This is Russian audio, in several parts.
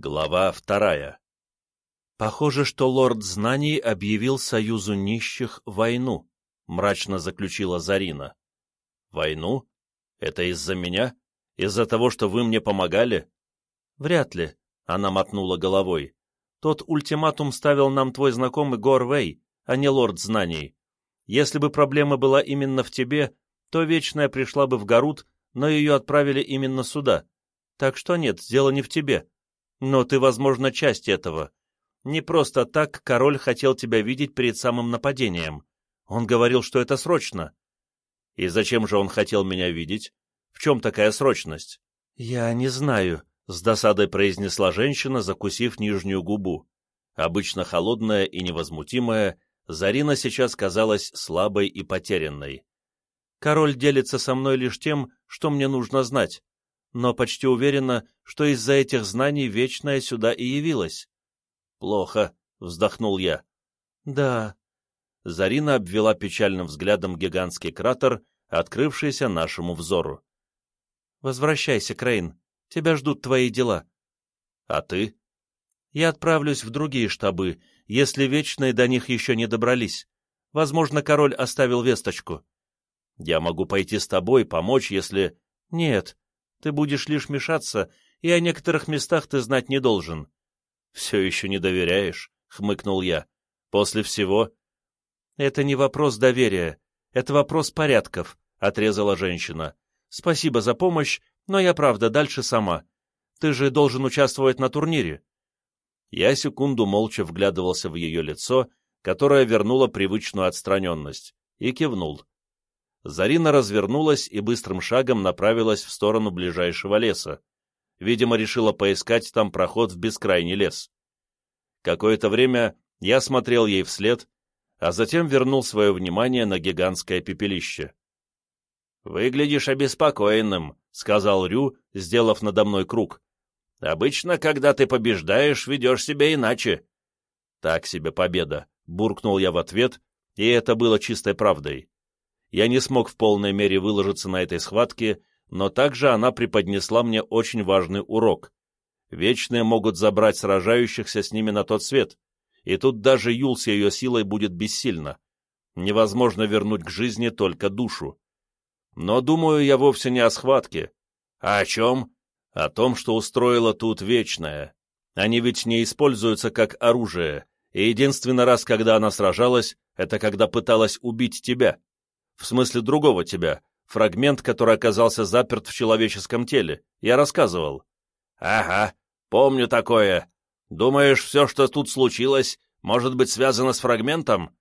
Глава вторая. «Похоже, что лорд знаний объявил союзу нищих войну», — мрачно заключила Зарина. «Войну? Это из-за меня? Из-за того, что вы мне помогали?» «Вряд ли», — она мотнула головой. «Тот ультиматум ставил нам твой знакомый Горвей, а не лорд знаний. Если бы проблема была именно в тебе, то Вечная пришла бы в Гарут, но ее отправили именно сюда. Так что нет, дело не в тебе. Но ты, возможно, часть этого. Не просто так король хотел тебя видеть перед самым нападением. Он говорил, что это срочно. И зачем же он хотел меня видеть? В чем такая срочность? Я не знаю, — с досадой произнесла женщина, закусив нижнюю губу. Обычно холодная и невозмутимая, Зарина сейчас казалась слабой и потерянной. Король делится со мной лишь тем, что мне нужно знать но почти уверена, что из-за этих знаний Вечная сюда и явилась. «Плохо», — вздохнул я. «Да». Зарина обвела печальным взглядом гигантский кратер, открывшийся нашему взору. «Возвращайся, Крейн. Тебя ждут твои дела». «А ты?» «Я отправлюсь в другие штабы, если Вечные до них еще не добрались. Возможно, король оставил весточку». «Я могу пойти с тобой, помочь, если...» «Нет, ты будешь лишь мешаться, и о некоторых местах ты знать не должен». «Все еще не доверяешь?» — хмыкнул я. «После всего?» «Это не вопрос доверия, это вопрос порядков», — отрезала женщина. «Спасибо за помощь, но я правда дальше сама. Ты же должен участвовать на турнире». Я секунду молча вглядывался в ее лицо, которое вернуло привычную отстраненность, и кивнул. Зарина развернулась и быстрым шагом направилась в сторону ближайшего леса. Видимо, решила поискать там проход в бескрайний лес. Какое-то время я смотрел ей вслед, а затем вернул свое внимание на гигантское пепелище. «Выглядишь обеспокоенным», — сказал Рю, сделав надо мной круг. «Обычно, когда ты побеждаешь, ведешь себя иначе». «Так себе победа», — буркнул я в ответ, и это было чистой правдой. Я не смог в полной мере выложиться на этой схватке, но также она преподнесла мне очень важный урок. Вечные могут забрать сражающихся с ними на тот свет, и тут даже Юл с ее силой будет бессильна. Невозможно вернуть к жизни только душу. Но думаю я вовсе не о схватке. А о чем? О том, что устроила тут Вечная. Они ведь не используются как оружие, и единственный раз, когда она сражалась, это когда пыталась убить тебя. В смысле другого тебя, фрагмент, который оказался заперт в человеческом теле. Я рассказывал. Ага, помню такое. Думаешь, все, что тут случилось, может быть связано с фрагментом?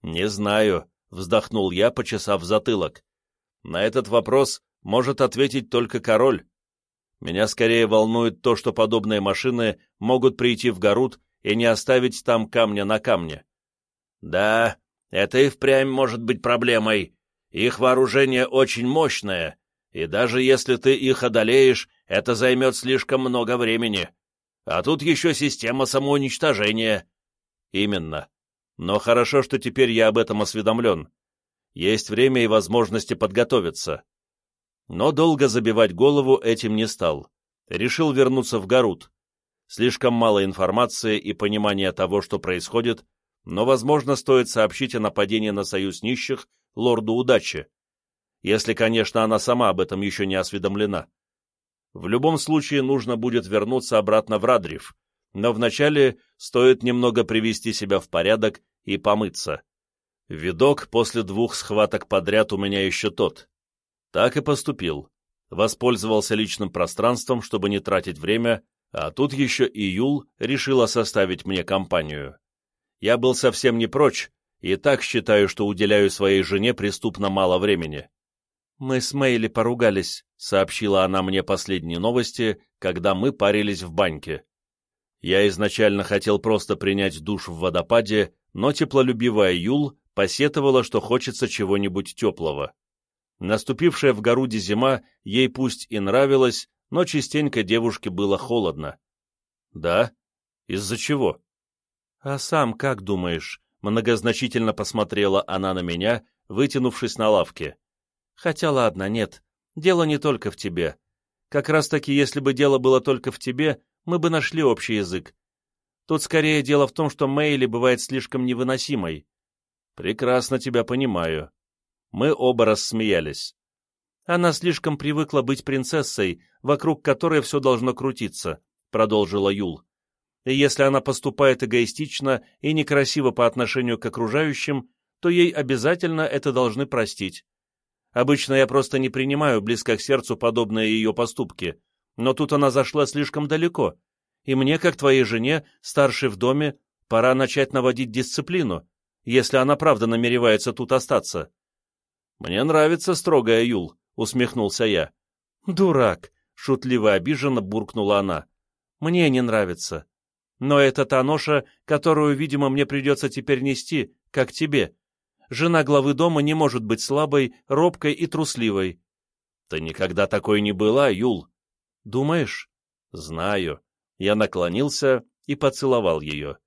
Не знаю, вздохнул я, почесав затылок. На этот вопрос может ответить только король. Меня скорее волнует то, что подобные машины могут прийти в Гарут и не оставить там камня на камне. Да, это и впрямь может быть проблемой. Их вооружение очень мощное, и даже если ты их одолеешь, это займет слишком много времени. А тут еще система самоуничтожения. Именно. Но хорошо, что теперь я об этом осведомлен. Есть время и возможности подготовиться. Но долго забивать голову этим не стал. Решил вернуться в Гарут. Слишком мало информации и понимания того, что происходит, но, возможно, стоит сообщить о нападении на союз нищих лорду удачи, если, конечно, она сама об этом еще не осведомлена. В любом случае нужно будет вернуться обратно в Радрив, но вначале стоит немного привести себя в порядок и помыться. Видок после двух схваток подряд у меня еще тот. Так и поступил. Воспользовался личным пространством, чтобы не тратить время, а тут еще и Юл решила составить мне компанию. Я был совсем не прочь, и так считаю, что уделяю своей жене преступно мало времени. «Мы с Мэйли поругались», — сообщила она мне последние новости, когда мы парились в баньке. Я изначально хотел просто принять душ в водопаде, но теплолюбивая Юл посетовала, что хочется чего-нибудь теплого. Наступившая в Горуде зима ей пусть и нравилась, но частенько девушке было холодно. «Да? Из-за чего?» «А сам как думаешь?» Многозначительно посмотрела она на меня, вытянувшись на лавке. «Хотя ладно, нет, дело не только в тебе. Как раз-таки, если бы дело было только в тебе, мы бы нашли общий язык. Тут скорее дело в том, что Мэйли бывает слишком невыносимой. Прекрасно тебя понимаю. Мы оба рассмеялись. Она слишком привыкла быть принцессой, вокруг которой все должно крутиться, продолжила Юл. И если она поступает эгоистично и некрасиво по отношению к окружающим, то ей обязательно это должны простить. Обычно я просто не принимаю близко к сердцу подобные ее поступки, но тут она зашла слишком далеко, и мне, как твоей жене, старшей в доме, пора начать наводить дисциплину, если она правда намеревается тут остаться. «Мне нравится строгая Юл», — усмехнулся я. «Дурак», — шутливо обиженно буркнула она. «Мне не нравится. Но это та ноша, которую, видимо, мне придется теперь нести, как тебе. Жена главы дома не может быть слабой, робкой и трусливой». «Ты никогда такой не была, Юл». «Думаешь?» «Знаю». Я наклонился и поцеловал ее.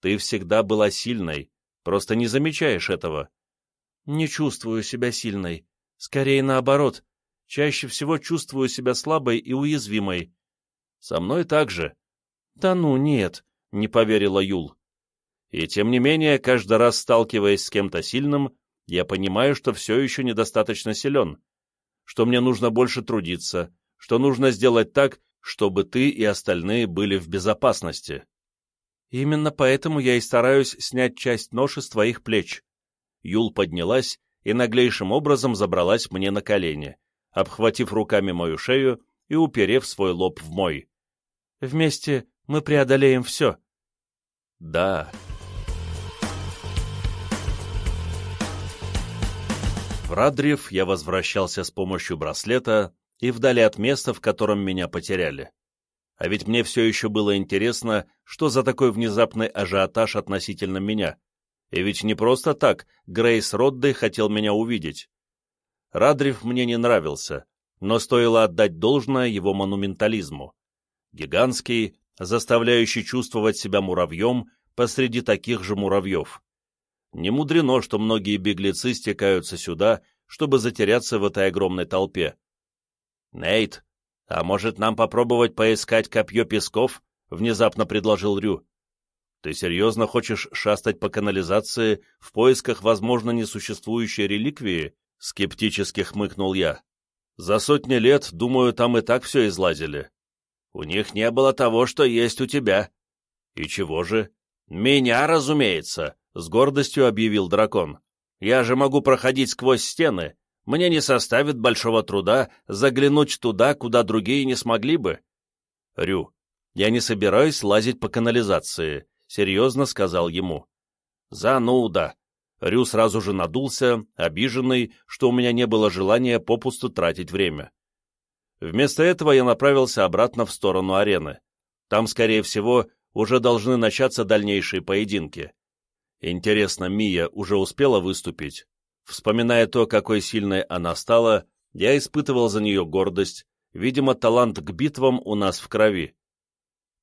«Ты всегда была сильной, просто не замечаешь этого». Не чувствую себя сильной. Скорее наоборот. Чаще всего чувствую себя слабой и уязвимой. Со мной так же. Да ну, нет, не поверила Юл. И тем не менее, каждый раз сталкиваясь с кем-то сильным, я понимаю, что все еще недостаточно силен, что мне нужно больше трудиться, что нужно сделать так, чтобы ты и остальные были в безопасности. Именно поэтому я и стараюсь снять часть ноши с твоих плеч. Юл поднялась и наглейшим образом забралась мне на колени, обхватив руками мою шею и уперев свой лоб в мой. «Вместе мы преодолеем все». «Да». В Радрев я возвращался с помощью браслета и вдали от места, в котором меня потеряли. А ведь мне все еще было интересно, что за такой внезапный ажиотаж относительно меня. И ведь не просто так Грейс Роддей хотел меня увидеть. Радриф мне не нравился, но стоило отдать должное его монументализму. Гигантский, заставляющий чувствовать себя муравьем посреди таких же муравьев. Не мудрено, что многие беглецы стекаются сюда, чтобы затеряться в этой огромной толпе. «Нейт, а может нам попробовать поискать копье песков?» — внезапно предложил Рю. Ты серьезно хочешь шастать по канализации в поисках, возможно, несуществующей реликвии? Скептически хмыкнул я. За сотни лет, думаю, там и так все излазили. У них не было того, что есть у тебя. И чего же? Меня, разумеется, с гордостью объявил дракон. Я же могу проходить сквозь стены. Мне не составит большого труда заглянуть туда, куда другие не смогли бы. Рю, я не собираюсь лазить по канализации. — серьезно сказал ему. «Зануда!» Рю сразу же надулся, обиженный, что у меня не было желания попусту тратить время. Вместо этого я направился обратно в сторону арены. Там, скорее всего, уже должны начаться дальнейшие поединки. Интересно, Мия уже успела выступить? Вспоминая то, какой сильной она стала, я испытывал за нее гордость, видимо, талант к битвам у нас в крови.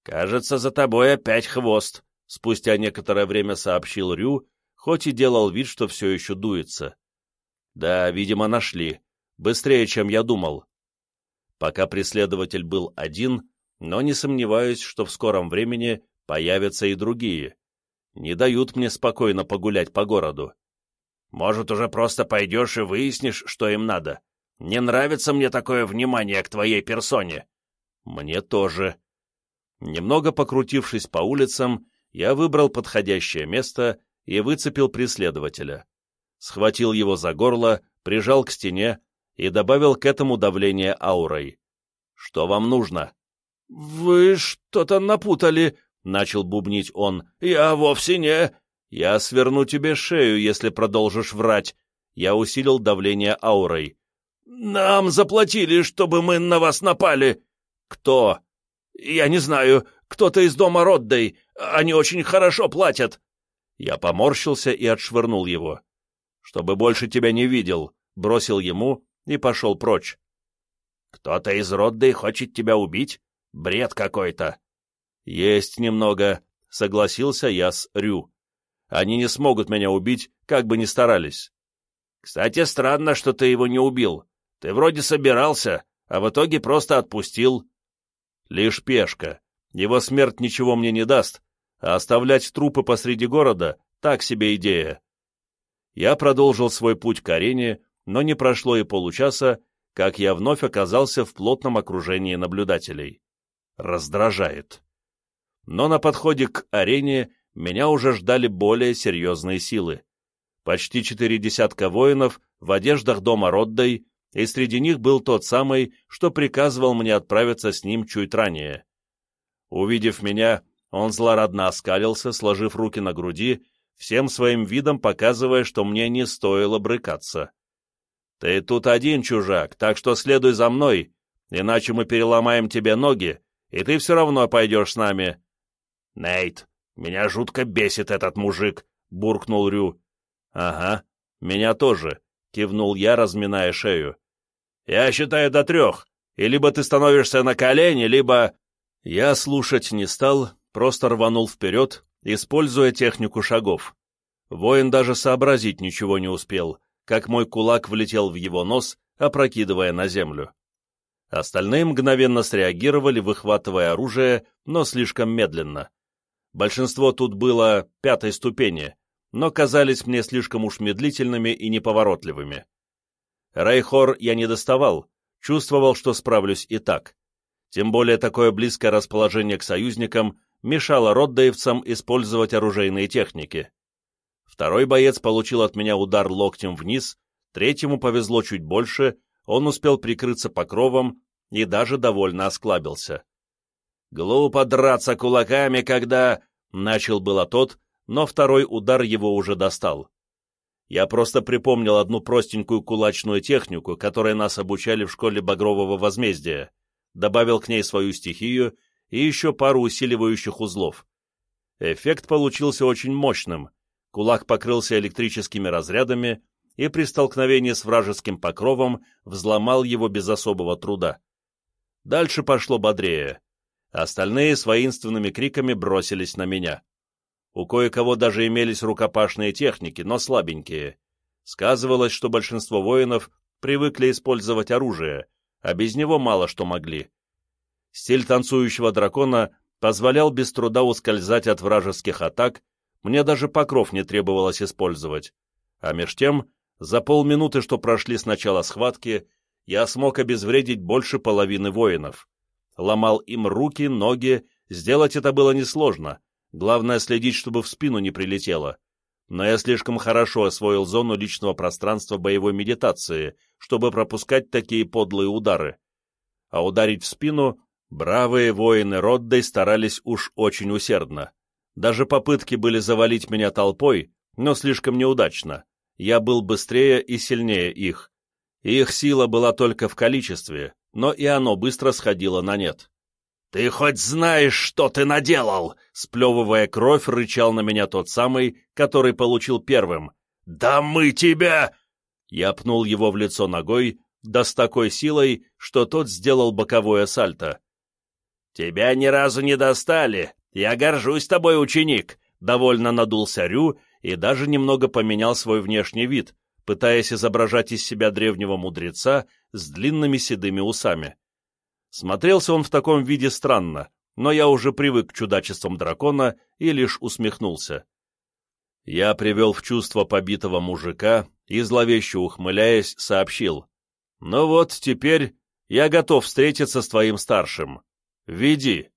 «Кажется, за тобой опять хвост», спустя некоторое время сообщил Рю, хоть и делал вид, что все еще дуется. Да, видимо, нашли. Быстрее, чем я думал. Пока преследователь был один, но не сомневаюсь, что в скором времени появятся и другие. Не дают мне спокойно погулять по городу. Может, уже просто пойдешь и выяснишь, что им надо. Не нравится мне такое внимание к твоей персоне. Мне тоже. Немного покрутившись по улицам, я выбрал подходящее место и выцепил преследователя. Схватил его за горло, прижал к стене и добавил к этому давление аурой. «Что вам нужно?» «Вы что-то напутали», — начал бубнить он. «Я вовсе не...» «Я сверну тебе шею, если продолжишь врать». Я усилил давление аурой. «Нам заплатили, чтобы мы на вас напали». «Кто?» «Я не знаю. Кто-то из дома Роддей. Они очень хорошо платят!» Я поморщился и отшвырнул его. «Чтобы больше тебя не видел», бросил ему и пошел прочь. «Кто-то из Роддей хочет тебя убить? Бред какой-то!» «Есть немного», — согласился я с Рю. «Они не смогут меня убить, как бы ни старались». «Кстати, странно, что ты его не убил. Ты вроде собирался, а в итоге просто отпустил». «Лишь пешка. его смерть ничего мне не даст, а оставлять трупы посреди города — так себе идея. Я продолжил свой путь к арене, но не прошло и получаса, как я вновь оказался в плотном окружении наблюдателей. Раздражает. Но на подходе к арене меня уже ждали более серьезные силы. Почти четыре десятка воинов в одеждах дома Роддой, и среди них был тот самый, что приказывал мне отправиться с ним чуть ранее. Увидев меня, он злорадно оскалился, сложив руки на груди, всем своим видом показывая, что мне не стоило брыкаться. «Ты тут один, чужак, так что следуй за мной, иначе мы переломаем тебе ноги, и ты все равно пойдешь с нами». «Нейт, меня жутко бесит этот мужик», — буркнул Рю. «Ага, меня тоже», — кивнул я, разминая шею. «Я считаю до трех, и либо ты становишься на колени, либо...» Я слушать не стал, просто рванул вперед, используя технику шагов. Воин даже сообразить ничего не успел, как мой кулак влетел в его нос, опрокидывая на землю. Остальные мгновенно среагировали, выхватывая оружие, но слишком медленно. Большинство тут было пятой ступени, но казались мне слишком уж медлительными и неповоротливыми. Рейхор я не доставал, чувствовал, что справлюсь и так. Тем более такое близкое расположение к союзникам мешало роддаевцам использовать оружейные техники. Второй боец получил от меня удар локтем вниз, третьему повезло чуть больше, он успел прикрыться покровом и даже довольно осклабился. «Глупо драться кулаками, когда...» — начал было тот, но второй удар его уже достал. Я просто припомнил одну простенькую кулачную технику, которой нас обучали в школе Багрового возмездия, добавил к ней свою стихию и еще пару усиливающих узлов. Эффект получился очень мощным. Кулак покрылся электрическими разрядами и при столкновении с вражеским покровом взломал его без особого труда. Дальше пошло бодрее. Остальные с воинственными криками бросились на меня. У кое-кого даже имелись рукопашные техники, но слабенькие. Сказывалось, что большинство воинов привыкли использовать оружие, а без него мало что могли. Стиль танцующего дракона позволял без труда ускользать от вражеских атак, мне даже покров не требовалось использовать. А меж тем, за полминуты, что прошли с начала схватки, я смог обезвредить больше половины воинов ломал им руки, ноги, сделать это было несложно, главное следить, чтобы в спину не прилетело. Но я слишком хорошо освоил зону личного пространства боевой медитации, чтобы пропускать такие подлые удары. А ударить в спину бравые воины Роддой старались уж очень усердно. Даже попытки были завалить меня толпой, но слишком неудачно. Я был быстрее и сильнее их. Их сила была только в количестве, но и оно быстро сходило на нет. «Ты хоть знаешь, что ты наделал?» Сплевывая кровь, рычал на меня тот самый, который получил первым. «Да мы тебя!» Я пнул его в лицо ногой, да с такой силой, что тот сделал боковое сальто. «Тебя ни разу не достали! Я горжусь тобой, ученик!» Довольно надулся Рю и даже немного поменял свой внешний вид, пытаясь изображать из себя древнего мудреца с длинными седыми усами. Смотрелся он в таком виде странно, но я уже привык к чудачествам дракона и лишь усмехнулся. Я привел в чувство побитого мужика и, зловеще ухмыляясь, сообщил. «Ну вот, теперь я готов встретиться с твоим старшим. Веди».